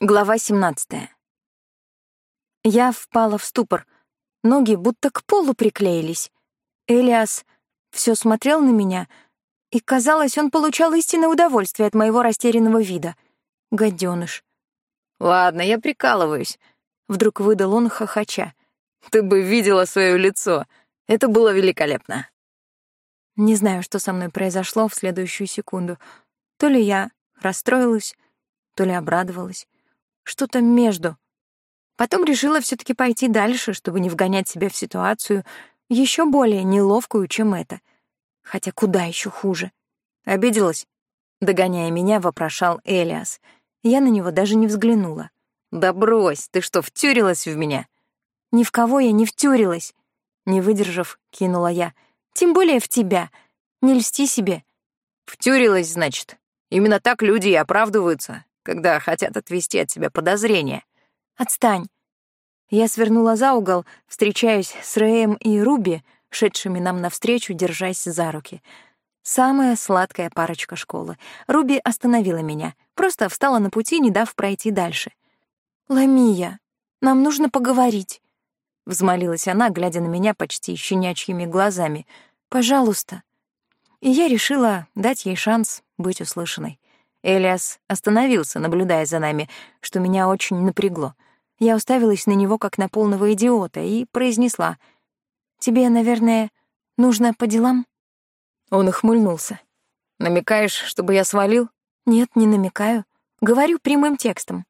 Глава 17. Я впала в ступор. Ноги будто к полу приклеились. Элиас все смотрел на меня, и, казалось, он получал истинное удовольствие от моего растерянного вида. Гаденыш. «Ладно, я прикалываюсь», — вдруг выдал он, хохоча. «Ты бы видела свое лицо. Это было великолепно». Не знаю, что со мной произошло в следующую секунду. То ли я расстроилась, то ли обрадовалась что-то между. Потом решила все таки пойти дальше, чтобы не вгонять себя в ситуацию еще более неловкую, чем это. Хотя куда еще хуже. Обиделась? Догоняя меня, вопрошал Элиас. Я на него даже не взглянула. «Да брось, ты что, втюрилась в меня?» «Ни в кого я не втюрилась», — не выдержав, кинула я. «Тем более в тебя. Не льсти себе». «Втюрилась, значит. Именно так люди и оправдываются когда хотят отвести от себя подозрения. Отстань. Я свернула за угол, встречаюсь с Рэем и Руби, шедшими нам навстречу, держась за руки. Самая сладкая парочка школы. Руби остановила меня, просто встала на пути, не дав пройти дальше. «Ламия, нам нужно поговорить», — взмолилась она, глядя на меня почти щенячьими глазами. «Пожалуйста». И я решила дать ей шанс быть услышанной. Элиас остановился, наблюдая за нами, что меня очень напрягло. Я уставилась на него, как на полного идиота, и произнесла. «Тебе, наверное, нужно по делам?» Он ухмыльнулся. «Намекаешь, чтобы я свалил?» «Нет, не намекаю. Говорю прямым текстом».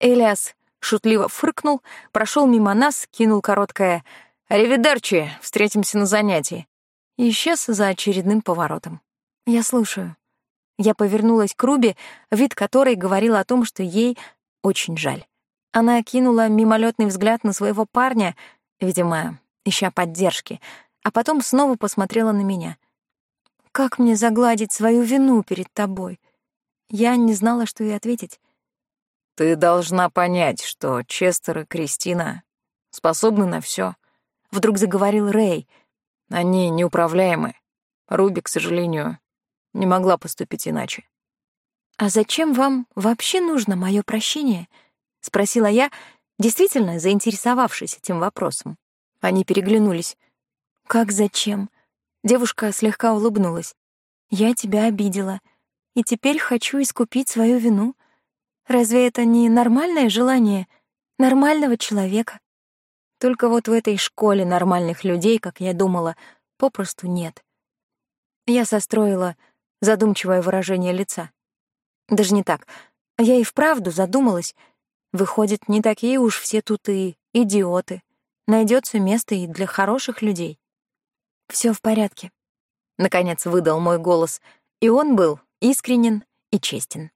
Элиас шутливо фыркнул, прошел мимо нас, кинул короткое «Аривидерчи, встретимся на занятии» и исчез за очередным поворотом. «Я слушаю». Я повернулась к Руби, вид которой говорил о том, что ей очень жаль. Она кинула мимолетный взгляд на своего парня, видимо, ища поддержки, а потом снова посмотрела на меня. «Как мне загладить свою вину перед тобой?» Я не знала, что ей ответить. «Ты должна понять, что Честер и Кристина способны на все. вдруг заговорил Рэй. «Они неуправляемы. Руби, к сожалению, не могла поступить иначе. «А зачем вам вообще нужно мое прощение?» — спросила я, действительно заинтересовавшись этим вопросом. Они переглянулись. «Как зачем?» Девушка слегка улыбнулась. «Я тебя обидела, и теперь хочу искупить свою вину. Разве это не нормальное желание нормального человека? Только вот в этой школе нормальных людей, как я думала, попросту нет». Я состроила задумчивое выражение лица. Даже не так. Я и вправду задумалась. Выходит, не такие уж все тут и идиоты. Найдется место и для хороших людей. Все в порядке. Наконец выдал мой голос, и он был искренен и честен.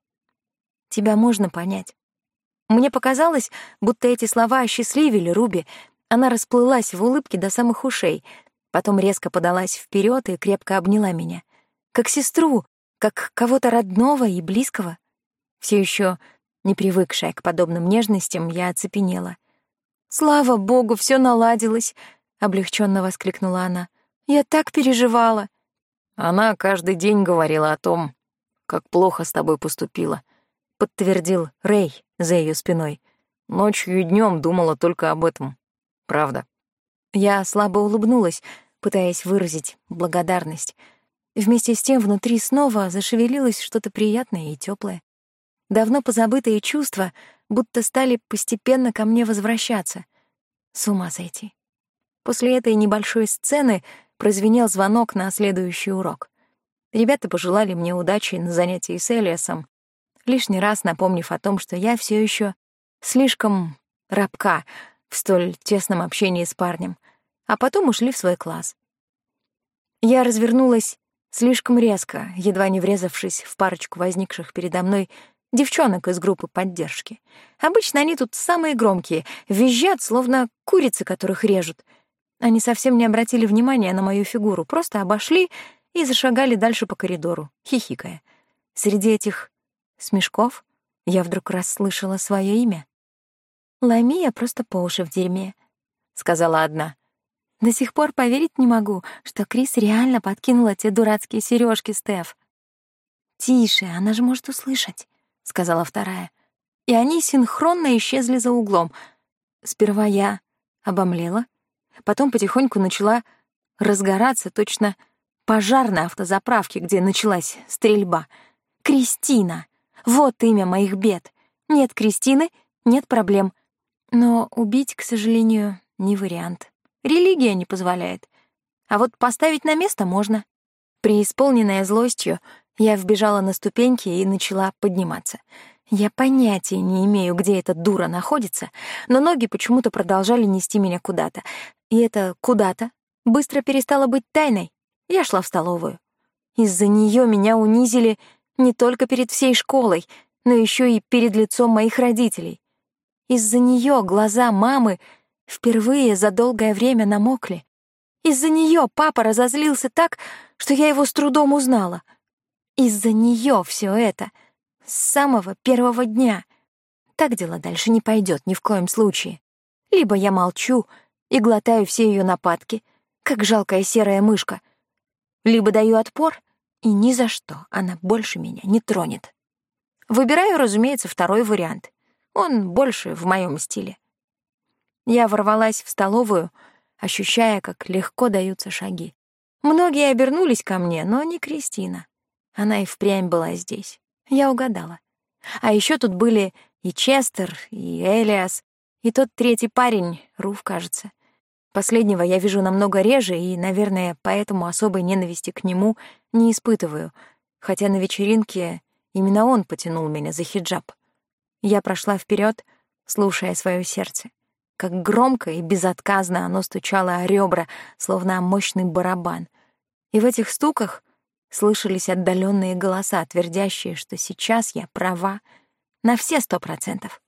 Тебя можно понять. Мне показалось, будто эти слова осчастливили Руби. Она расплылась в улыбке до самых ушей, потом резко подалась вперед и крепко обняла меня — как сестру, как кого-то родного и близкого. Все еще не привыкшая к подобным нежностям, я оцепенела. «Слава богу, все наладилось!» — облегченно воскликнула она. «Я так переживала!» Она каждый день говорила о том, как плохо с тобой поступила, — подтвердил Рэй за ее спиной. Ночью и днем думала только об этом. Правда. Я слабо улыбнулась, пытаясь выразить благодарность — Вместе с тем внутри снова зашевелилось что-то приятное и теплое. Давно позабытые чувства будто стали постепенно ко мне возвращаться. С ума сойти. После этой небольшой сцены прозвенел звонок на следующий урок. Ребята пожелали мне удачи на занятии с Элиасом, лишний раз напомнив о том, что я все еще слишком рабка в столь тесном общении с парнем, а потом ушли в свой класс. Я развернулась Слишком резко, едва не врезавшись в парочку возникших передо мной девчонок из группы поддержки. Обычно они тут самые громкие, визжат, словно курицы, которых режут. Они совсем не обратили внимания на мою фигуру, просто обошли и зашагали дальше по коридору, хихикая. Среди этих смешков я вдруг расслышала свое имя. «Ламия просто по уши в дерьме», — сказала одна. До сих пор поверить не могу, что Крис реально подкинула те дурацкие сережки Стеф. «Тише, она же может услышать», — сказала вторая. и они синхронно исчезли за углом. Сперва я обомлела, потом потихоньку начала разгораться точно пожар на автозаправке, где началась стрельба. Кристина! Вот имя моих бед. Нет Кристины — нет проблем. Но убить, к сожалению, не вариант. Религия не позволяет. А вот поставить на место можно. Преисполненная злостью, я вбежала на ступеньки и начала подниматься. Я понятия не имею, где эта дура находится, но ноги почему-то продолжали нести меня куда-то. И это «куда-то» быстро перестало быть тайной. Я шла в столовую. Из-за нее меня унизили не только перед всей школой, но еще и перед лицом моих родителей. Из-за нее глаза мамы впервые за долгое время намокли. Из-за нее папа разозлился так, что я его с трудом узнала. Из-за нее все это с самого первого дня. Так дело дальше не пойдет ни в коем случае. Либо я молчу и глотаю все ее нападки, как жалкая серая мышка, либо даю отпор и ни за что она больше меня не тронет. Выбираю, разумеется, второй вариант. Он больше в моем стиле. Я ворвалась в столовую, ощущая, как легко даются шаги. Многие обернулись ко мне, но не Кристина. Она и впрямь была здесь. Я угадала. А еще тут были и Честер, и Элиас, и тот третий парень, Руф, кажется. Последнего я вижу намного реже, и, наверное, поэтому особой ненависти к нему не испытываю, хотя на вечеринке именно он потянул меня за хиджаб. Я прошла вперед, слушая свое сердце. Как громко и безотказно оно стучало о ребра, словно о мощный барабан. И в этих стуках слышались отдаленные голоса, твердящие, что сейчас я права на все сто процентов.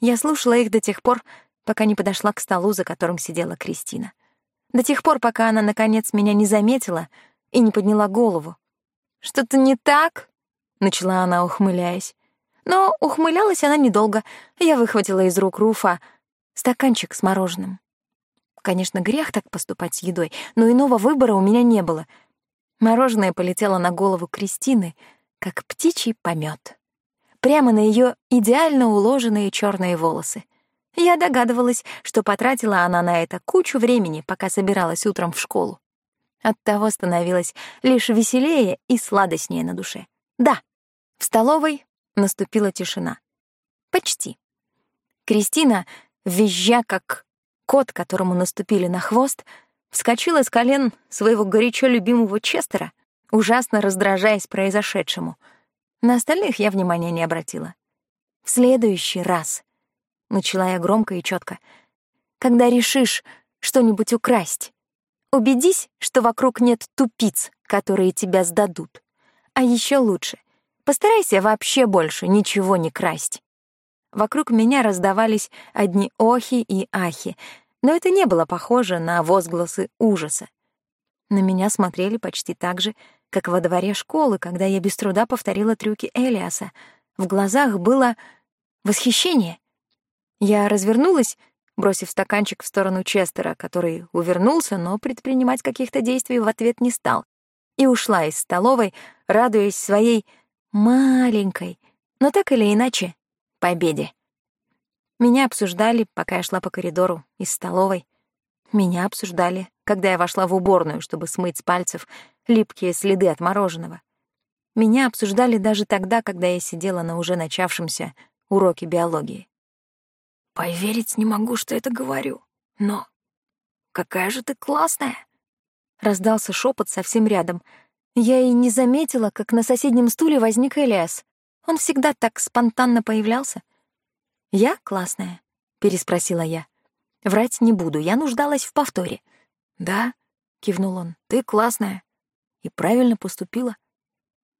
Я слушала их до тех пор, пока не подошла к столу, за которым сидела Кристина. До тех пор, пока она, наконец, меня не заметила и не подняла голову. «Что-то не так?» — начала она, ухмыляясь. Но ухмылялась она недолго. Я выхватила из рук Руфа стаканчик с мороженым. Конечно, грех так поступать с едой, но иного выбора у меня не было. Мороженое полетело на голову Кристины, как птичий помет. Прямо на ее идеально уложенные черные волосы — я догадывалась, что потратила она на это кучу времени, пока собиралась утром в школу. Оттого становилось лишь веселее и сладостнее на душе. Да, в столовой наступила тишина. Почти. Кристина, визжа как кот, которому наступили на хвост, вскочила с колен своего горячо любимого Честера, ужасно раздражаясь произошедшему. На остальных я внимания не обратила. В следующий раз — начала я громко и четко. «Когда решишь что-нибудь украсть, убедись, что вокруг нет тупиц, которые тебя сдадут. А еще лучше, постарайся вообще больше ничего не красть». Вокруг меня раздавались одни охи и ахи, но это не было похоже на возгласы ужаса. На меня смотрели почти так же, как во дворе школы, когда я без труда повторила трюки Элиаса. В глазах было восхищение. Я развернулась, бросив стаканчик в сторону Честера, который увернулся, но предпринимать каких-то действий в ответ не стал, и ушла из столовой, радуясь своей маленькой, но так или иначе, победе. Меня обсуждали, пока я шла по коридору из столовой. Меня обсуждали, когда я вошла в уборную, чтобы смыть с пальцев липкие следы от мороженого. Меня обсуждали даже тогда, когда я сидела на уже начавшемся уроке биологии. Поверить не могу, что это говорю. Но какая же ты классная!» Раздался шепот совсем рядом. Я и не заметила, как на соседнем стуле возник Элиас. Он всегда так спонтанно появлялся. «Я классная?» — переспросила я. Врать не буду, я нуждалась в повторе. «Да», — кивнул он, — «ты классная». И правильно поступила.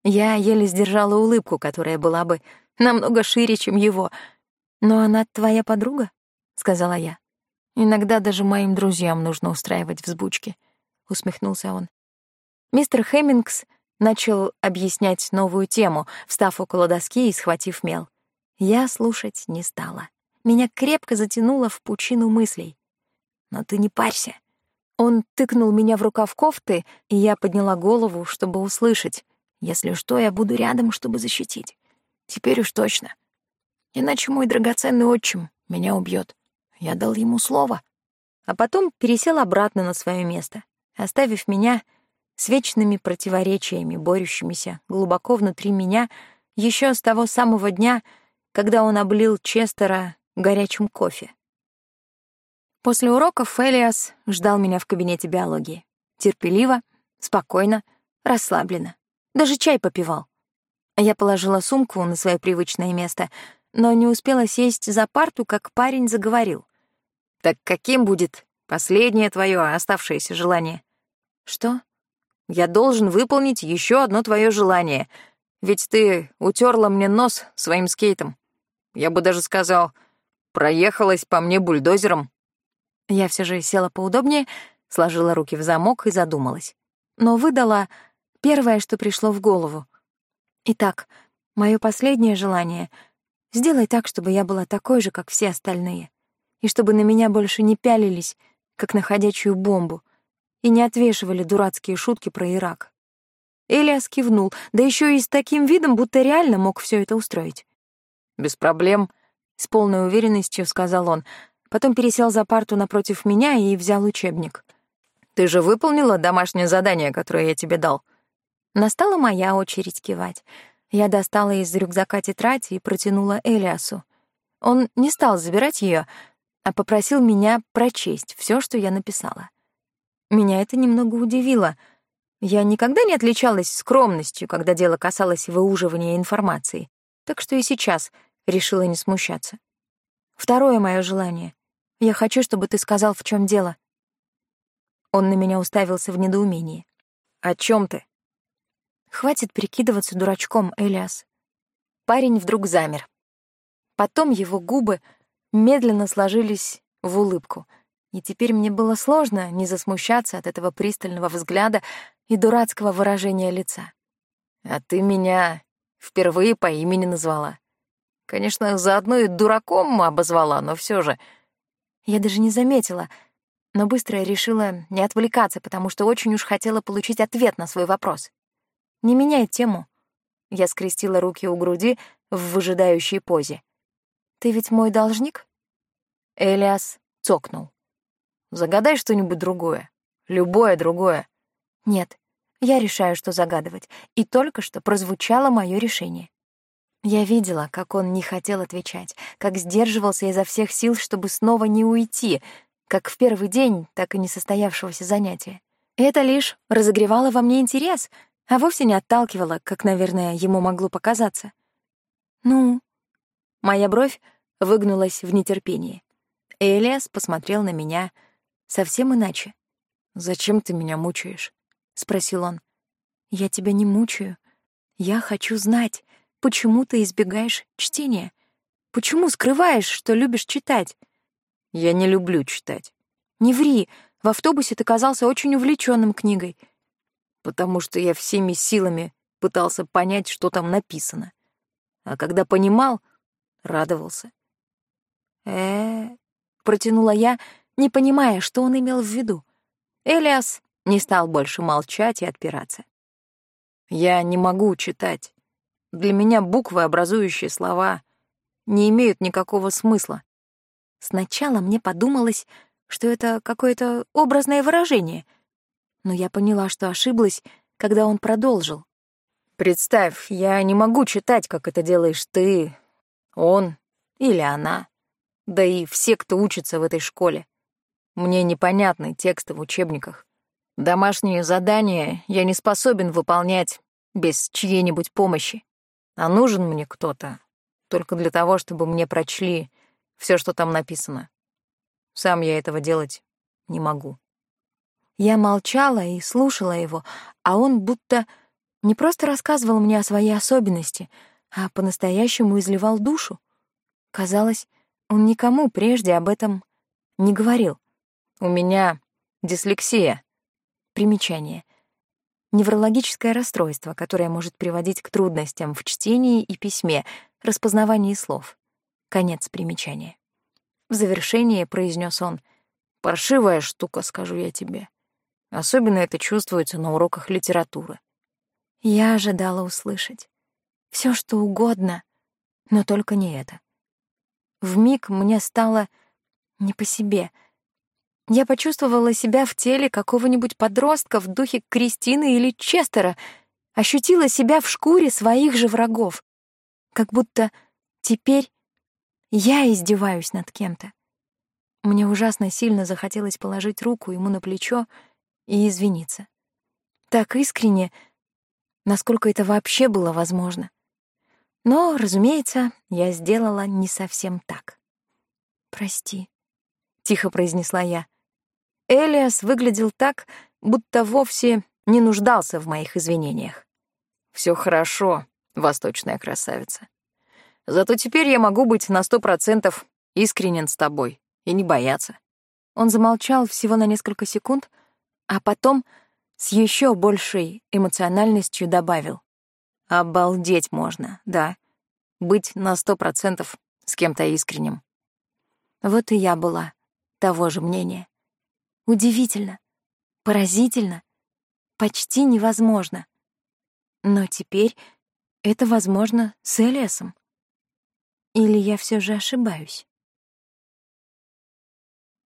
Я еле сдержала улыбку, которая была бы намного шире, чем его — «Но она твоя подруга?» — сказала я. «Иногда даже моим друзьям нужно устраивать взбучки», — усмехнулся он. Мистер Хэммингс начал объяснять новую тему, встав около доски и схватив мел. Я слушать не стала. Меня крепко затянуло в пучину мыслей. «Но ты не парься». Он тыкнул меня в рукав кофты, и я подняла голову, чтобы услышать. «Если что, я буду рядом, чтобы защитить. Теперь уж точно». Иначе мой драгоценный отчим меня убьет. Я дал ему слово. А потом пересел обратно на свое место, оставив меня с вечными противоречиями, борющимися глубоко внутри меня еще с того самого дня, когда он облил Честера горячим кофе. После уроков Элиас ждал меня в кабинете биологии. Терпеливо, спокойно, расслабленно. Даже чай попивал. Я положила сумку на свое привычное место, но не успела сесть за парту, как парень заговорил. «Так каким будет последнее твое оставшееся желание?» «Что?» «Я должен выполнить еще одно твое желание, ведь ты утерла мне нос своим скейтом. Я бы даже сказал, проехалась по мне бульдозером». Я все же села поудобнее, сложила руки в замок и задумалась. Но выдала первое, что пришло в голову. Итак, мое последнее желание — сделай так, чтобы я была такой же, как все остальные, и чтобы на меня больше не пялились, как на ходячую бомбу, и не отвешивали дурацкие шутки про Ирак. Элиас кивнул, да еще и с таким видом, будто реально мог все это устроить. «Без проблем», — с полной уверенностью сказал он, потом пересел за парту напротив меня и взял учебник. «Ты же выполнила домашнее задание, которое я тебе дал?» Настала моя очередь кивать. Я достала из рюкзака тетрадь и протянула Элиасу. Он не стал забирать ее, а попросил меня прочесть все, что я написала. Меня это немного удивило. Я никогда не отличалась скромностью, когда дело касалось выуживания информации, так что и сейчас решила не смущаться. Второе мое желание. Я хочу, чтобы ты сказал, в чем дело. Он на меня уставился в недоумении. О чем ты? Хватит прикидываться дурачком, Элиас. Парень вдруг замер. Потом его губы медленно сложились в улыбку, и теперь мне было сложно не засмущаться от этого пристального взгляда и дурацкого выражения лица. «А ты меня впервые по имени назвала. Конечно, заодно и дураком обозвала, но все же...» Я даже не заметила, но быстро решила не отвлекаться, потому что очень уж хотела получить ответ на свой вопрос. Не меняй тему. Я скрестила руки у груди в выжидающей позе. Ты ведь мой должник? Элиас цокнул. Загадай что-нибудь другое. Любое другое. Нет, я решаю, что загадывать. И только что прозвучало мое решение. Я видела, как он не хотел отвечать, как сдерживался изо всех сил, чтобы снова не уйти, как в первый день так и не состоявшегося занятия. Это лишь разогревало во мне интерес, а вовсе не отталкивало, как, наверное, ему могло показаться. «Ну?» Моя бровь выгнулась в нетерпении. Элиас посмотрел на меня совсем иначе. «Зачем ты меня мучаешь?» — спросил он. «Я тебя не мучаю. Я хочу знать, почему ты избегаешь чтения. Почему скрываешь, что любишь читать?» «Я не люблю читать». «Не ври. В автобусе ты казался очень увлеченным книгой потому что я всеми силами пытался понять, что там написано. А когда понимал, радовался. э, протянула я, не понимая, что он имел в виду. Элиас не стал больше молчать и отпираться. Я не могу читать. Для меня буквы, образующие слова, не имеют никакого смысла. Сначала мне подумалось, что это какое-то образное выражение — но я поняла, что ошиблась, когда он продолжил. «Представь, я не могу читать, как это делаешь ты, он или она, да и все, кто учится в этой школе. Мне непонятны тексты в учебниках. Домашние задания я не способен выполнять без чьей-нибудь помощи. А нужен мне кто-то только для того, чтобы мне прочли все, что там написано. Сам я этого делать не могу. Я молчала и слушала его, а он будто не просто рассказывал мне о своей особенности, а по-настоящему изливал душу. Казалось, он никому прежде об этом не говорил. «У меня дислексия». Примечание. Неврологическое расстройство, которое может приводить к трудностям в чтении и письме, распознавании слов. Конец примечания. В завершение произнес он «Паршивая штука, скажу я тебе. Особенно это чувствуется на уроках литературы. Я ожидала услышать. все, что угодно, но только не это. Вмиг мне стало не по себе. Я почувствовала себя в теле какого-нибудь подростка в духе Кристины или Честера, ощутила себя в шкуре своих же врагов. Как будто теперь я издеваюсь над кем-то. Мне ужасно сильно захотелось положить руку ему на плечо и извиниться. Так искренне, насколько это вообще было возможно. Но, разумеется, я сделала не совсем так. «Прости», — тихо произнесла я. Элиас выглядел так, будто вовсе не нуждался в моих извинениях. Все хорошо, восточная красавица. Зато теперь я могу быть на сто процентов искренен с тобой и не бояться». Он замолчал всего на несколько секунд, а потом с еще большей эмоциональностью добавил. Обалдеть можно, да. Быть на сто процентов с кем-то искренним. Вот и я была того же мнения. Удивительно, поразительно, почти невозможно. Но теперь это возможно с Элиасом. Или я все же ошибаюсь?